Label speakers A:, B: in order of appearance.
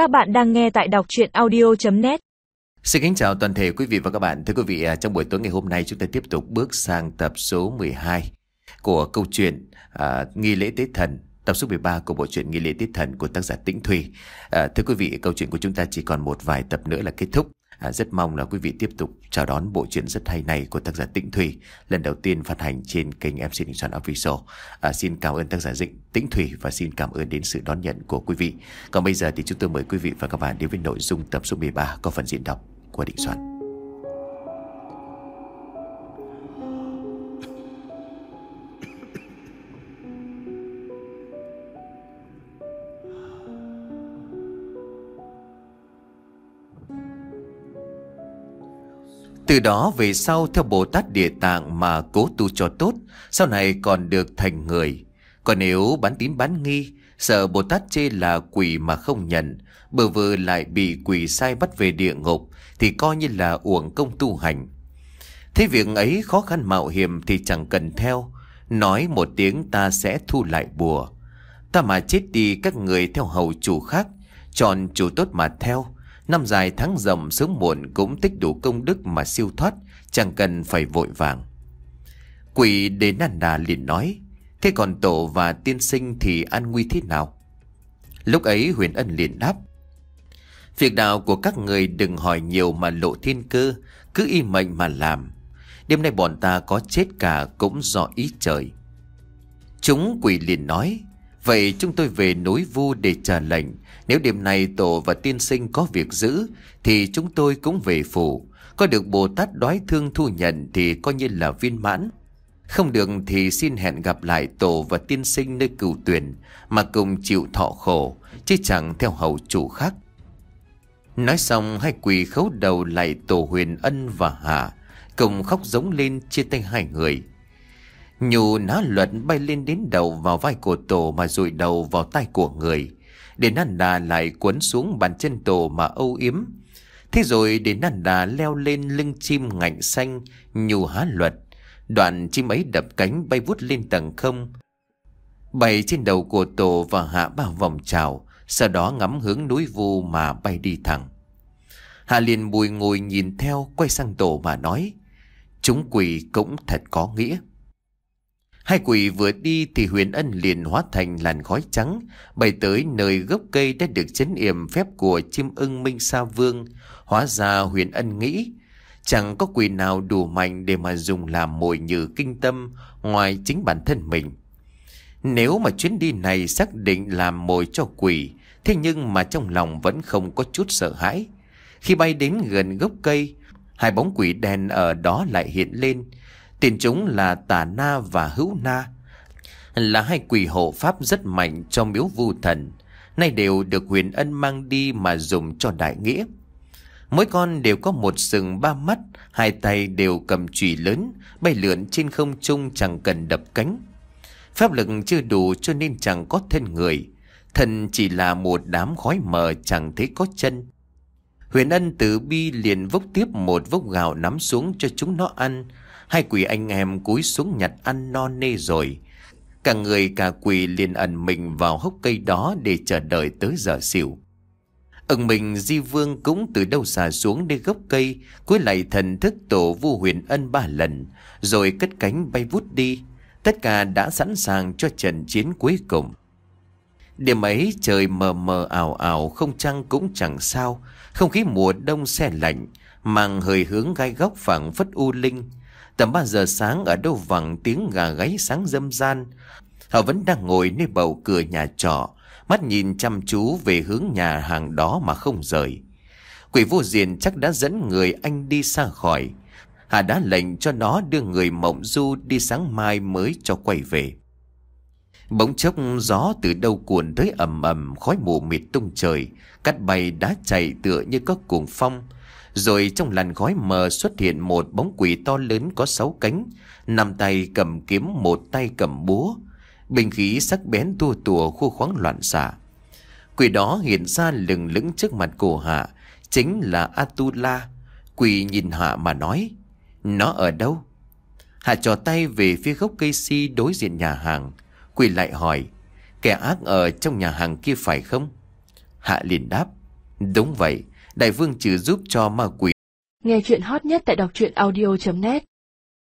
A: Các bạn đang nghe tại đọc chuyện audio.net
B: Xin kính chào toàn thể quý vị và các bạn. Thưa quý vị, à, trong buổi tối ngày hôm nay chúng ta tiếp tục bước sang tập số 12 của câu chuyện à, Nghi lễ Tết Thần. Tập số 13 của bộ truyện Nghi lễ Tết Thần của tác giả Tĩnh Thùy. À, thưa quý vị, câu chuyện của chúng ta chỉ còn một vài tập nữa là kết thúc. À, rất mong là quý vị tiếp tục chào đón bộ truyện rất hay này của tác giả Tĩnh Thủy lần đầu tiên phát hành trên kênh MC Đình Soạn Official. À, xin cảm ơn tác giả Dịnh Tĩnh Thủy và xin cảm ơn đến sự đón nhận của quý vị. Còn bây giờ thì chúng tôi mời quý vị và các bạn đến với nội dung tập số 13 có phần diễn đọc của Định Soạn. Từ đó về sau theo Bồ Tát Địa Tạng mà cố tu cho tốt, sau này còn được thành người. Còn nếu bán tín bán nghi, sợ Bồ Tát chê là quỷ mà không nhận, bờ vờ lại bị quỷ sai bắt về địa ngục, thì coi như là uổng công tu hành. Thế việc ấy khó khăn mạo hiểm thì chẳng cần theo, nói một tiếng ta sẽ thu lại bùa. Ta mà chết đi các người theo hầu chủ khác, chọn chủ tốt mà theo, Năm dài tháng rộng sớm muộn cũng tích đủ công đức mà siêu thoát, chẳng cần phải vội vàng. Quỷ đến nàn đà liền nói, thế còn tổ và tiên sinh thì an nguy thế nào? Lúc ấy huyền ân liền đáp, Việc đạo của các người đừng hỏi nhiều mà lộ thiên cơ, cứ y mệnh mà làm. Đêm nay bọn ta có chết cả cũng do ý trời. Chúng quỷ liền nói, Vậy chúng tôi về núi vu để trả lệnh. Nếu đêm nay tổ và tiên sinh có việc giữ, Thì chúng tôi cũng về phủ. Có được Bồ Tát đói thương thu nhận Thì coi như là viên mãn. Không được thì xin hẹn gặp lại tổ và tiên sinh nơi cửu tuyển, Mà cùng chịu thọ khổ, Chứ chẳng theo hầu chủ khác. Nói xong, hai quỳ khấu đầu lại tổ huyền ân và hạ Cùng khóc giống lên chia tay hai người. Nhù ná luật bay lên đến đầu vào vai của tổ mà rụi đầu vào tay của người. Để năn đà lại cuốn xuống bàn chân tổ mà âu yếm. Thế rồi để năn đà leo lên lưng chim ngạnh xanh, nhù há luật. Đoạn chim ấy đập cánh bay vút lên tầng không. Bay trên đầu của tổ và hạ ba vòng trào, sau đó ngắm hướng núi vu mà bay đi thẳng. Hạ liền bùi ngồi nhìn theo, quay sang tổ mà nói. Chúng quỷ cũng thật có nghĩa. Hai quỷ vừa đi thì huyền ân liền hóa thành làn khói trắng, bay tới nơi gốc cây đã được chấn yểm phép của chim ưng minh sa vương. Hóa ra huyền ân nghĩ, chẳng có quỷ nào đủ mạnh để mà dùng làm mồi nhử kinh tâm ngoài chính bản thân mình. Nếu mà chuyến đi này xác định làm mồi cho quỷ, thế nhưng mà trong lòng vẫn không có chút sợ hãi. Khi bay đến gần gốc cây, hai bóng quỷ đen ở đó lại hiện lên, Tiền chúng là Tà Na và Hữu Na, Là hai quỷ hộ pháp rất mạnh trong miếu vu thần. Nay đều được huyền ân mang đi mà dùng cho đại nghĩa. Mỗi con đều có một sừng ba mắt, Hai tay đều cầm chùy lớn, Bay lượn trên không trung chẳng cần đập cánh. Pháp lực chưa đủ cho nên chẳng có thân người. Thần chỉ là một đám khói mờ chẳng thấy có chân. Huyền ân từ bi liền vốc tiếp một vốc gạo nắm xuống cho chúng nó ăn. Hai quỷ anh em cúi xuống nhặt ăn no nê rồi. Cả người cả quỷ liền ẩn mình vào hốc cây đó để chờ đợi tới giờ xỉu. ẩn mình Di Vương cũng từ đâu xà xuống đến gốc cây, cúi lại thần thức tổ vu huyền ân ba lần, rồi cất cánh bay vút đi. Tất cả đã sẵn sàng cho trận chiến cuối cùng. Đêm ấy trời mờ mờ ảo ảo không trăng cũng chẳng sao, không khí mùa đông xe lạnh, mang hơi hướng gai góc phẳng phất u linh. Tầm 3 giờ sáng ở đâu vẳng tiếng gà gáy sáng dâm gian. Họ vẫn đang ngồi nơi bầu cửa nhà trọ, mắt nhìn chăm chú về hướng nhà hàng đó mà không rời. Quỷ vô diện chắc đã dẫn người anh đi xa khỏi. Hà đã lệnh cho nó đưa người mộng du đi sáng mai mới cho quay về. Bỗng chốc gió từ đâu cuồn tới ầm ầm khói mù mịt tung trời, cắt bay đá chạy tựa như có cuồng phong. Rồi trong làn khói mờ xuất hiện một bóng quỷ to lớn có sáu cánh, nằm tay cầm kiếm một tay cầm búa. Bình khí sắc bén tua tùa khu khoáng loạn xạ. Quỷ đó hiện ra lừng lững trước mặt cổ hạ, chính là Atula. Quỷ nhìn hạ mà nói, nó ở đâu? Hạ trò tay về phía gốc cây si đối diện nhà hàng. Quỷ lại hỏi, kẻ ác ở trong nhà hàng kia phải không? Hạ liền đáp, Đúng vậy, đại vương trừ giúp cho ma quỷ.
C: Nghe chuyện hot nhất tại đọc truyện audio.net